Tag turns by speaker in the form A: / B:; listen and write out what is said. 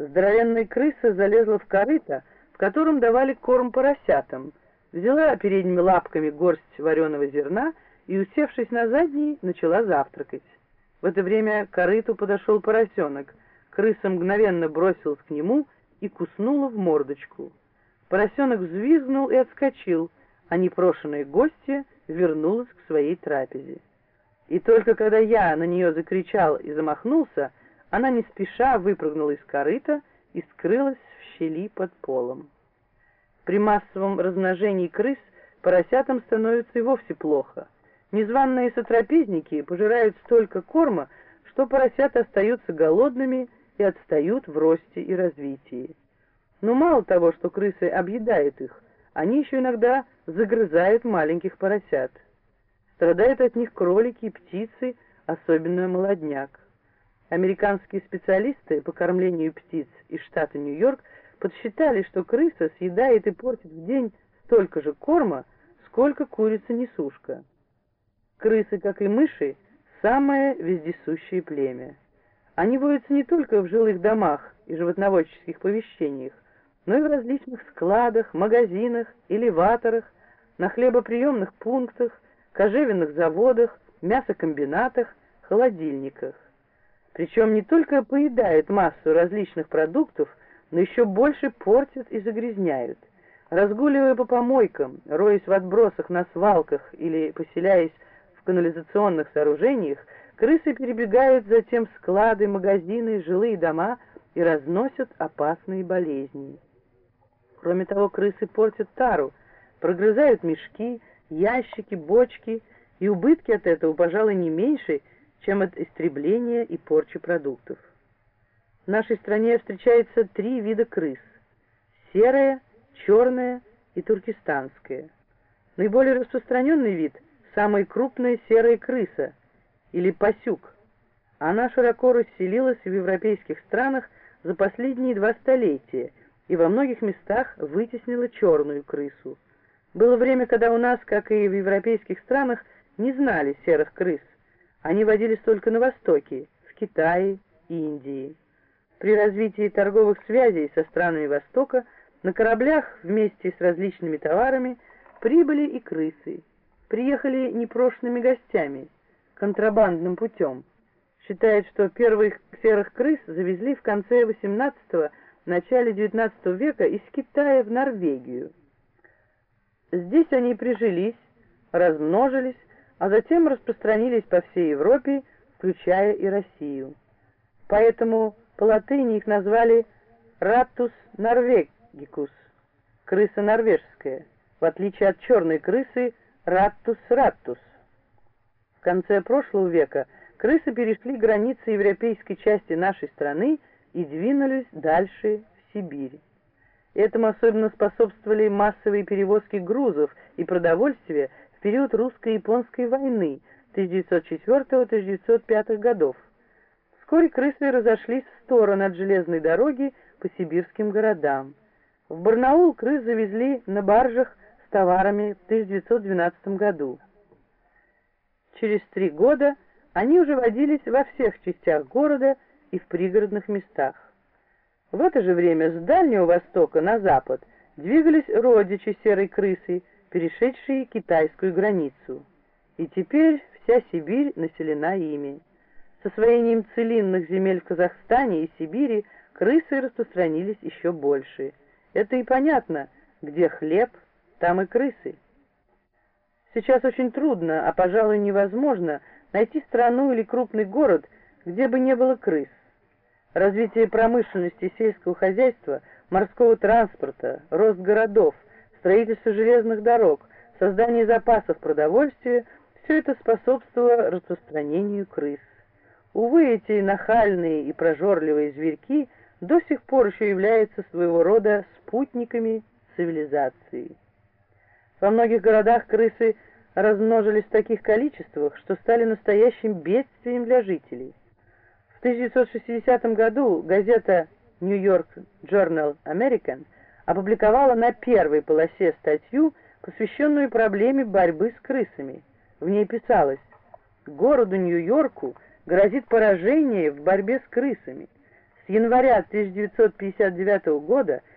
A: Здоровенная крыса залезла в корыто, в котором давали корм поросятам, взяла передними лапками горсть вареного зерна и, усевшись на задней, начала завтракать. В это время к корыту подошел поросенок. Крыса мгновенно бросилась к нему и куснула в мордочку. Поросенок взвизгнул и отскочил, а непрошенная гостья вернулась к своей трапезе. И только когда я на нее закричал и замахнулся, она не спеша выпрыгнула из корыта и скрылась в щели под полом. При массовом размножении крыс поросятам становится и вовсе плохо. Незваные сотрапезники пожирают столько корма, что поросята остаются голодными и отстают в росте и развитии. Но мало того, что крысы объедают их, они еще иногда загрызают маленьких поросят. Страдают от них кролики и птицы, особенно молодняк. Американские специалисты по кормлению птиц из штата Нью-Йорк подсчитали, что крыса съедает и портит в день столько же корма, сколько курица-несушка. Крысы, как и мыши, самое вездесущее племя. Они водятся не только в жилых домах и животноводческих помещениях, но и в различных складах, магазинах, элеваторах, на хлебоприемных пунктах, кожевенных заводах, мясокомбинатах, холодильниках. Причем не только поедают массу различных продуктов, но еще больше портят и загрязняют. Разгуливая по помойкам, роясь в отбросах на свалках или поселяясь в канализационных сооружениях, крысы перебегают затем склады, магазины, жилые дома и разносят опасные болезни. Кроме того, крысы портят тару, прогрызают мешки, ящики, бочки, и убытки от этого, пожалуй, не меньше, чем от истребления и порчи продуктов. В нашей стране встречается три вида крыс – серая, черная и туркестанская. Наиболее распространенный вид – самая крупная серая крыса или пасюк. Она широко расселилась в европейских странах за последние два столетия и во многих местах вытеснила черную крысу. Было время, когда у нас, как и в европейских странах, не знали серых крыс. Они водились только на Востоке, в Китае, Индии. При развитии торговых связей со странами Востока на кораблях вместе с различными товарами прибыли и крысы. Приехали непрошенными гостями, контрабандным путем. Считают, что первых серых крыс завезли в конце XVIII – начале XIX века из Китая в Норвегию. Здесь они прижились, размножились, а затем распространились по всей Европе, включая и Россию. Поэтому по латыни их назвали «ратус норвегикус» — крыса норвежская, в отличие от черной крысы «ратус ратус». В конце прошлого века крысы перешли границы европейской части нашей страны и двинулись дальше в Сибирь. Этому особенно способствовали массовые перевозки грузов и продовольствия период русско-японской войны 1904-1905 годов. Вскоре крысы разошлись в сторону от железной дороги по сибирским городам. В Барнаул крыс завезли на баржах с товарами в 1912 году. Через три года они уже водились во всех частях города и в пригородных местах. В это же время с Дальнего Востока на запад двигались родичи серой крысы, перешедшие китайскую границу. И теперь вся Сибирь населена ими. С освоением целинных земель в Казахстане и Сибири крысы распространились еще больше. Это и понятно, где хлеб, там и крысы. Сейчас очень трудно, а, пожалуй, невозможно найти страну или крупный город, где бы не было крыс. Развитие промышленности, сельского хозяйства, морского транспорта, рост городов, строительство железных дорог, создание запасов продовольствия – все это способствовало распространению крыс. Увы, эти нахальные и прожорливые зверьки до сих пор еще являются своего рода спутниками цивилизации. Во многих городах крысы размножились в таких количествах, что стали настоящим бедствием для жителей. В 1960 году газета New York Journal American опубликовала на первой полосе статью, посвященную проблеме борьбы с крысами. В ней писалось «Городу Нью-Йорку грозит поражение в борьбе с крысами. С января 1959 года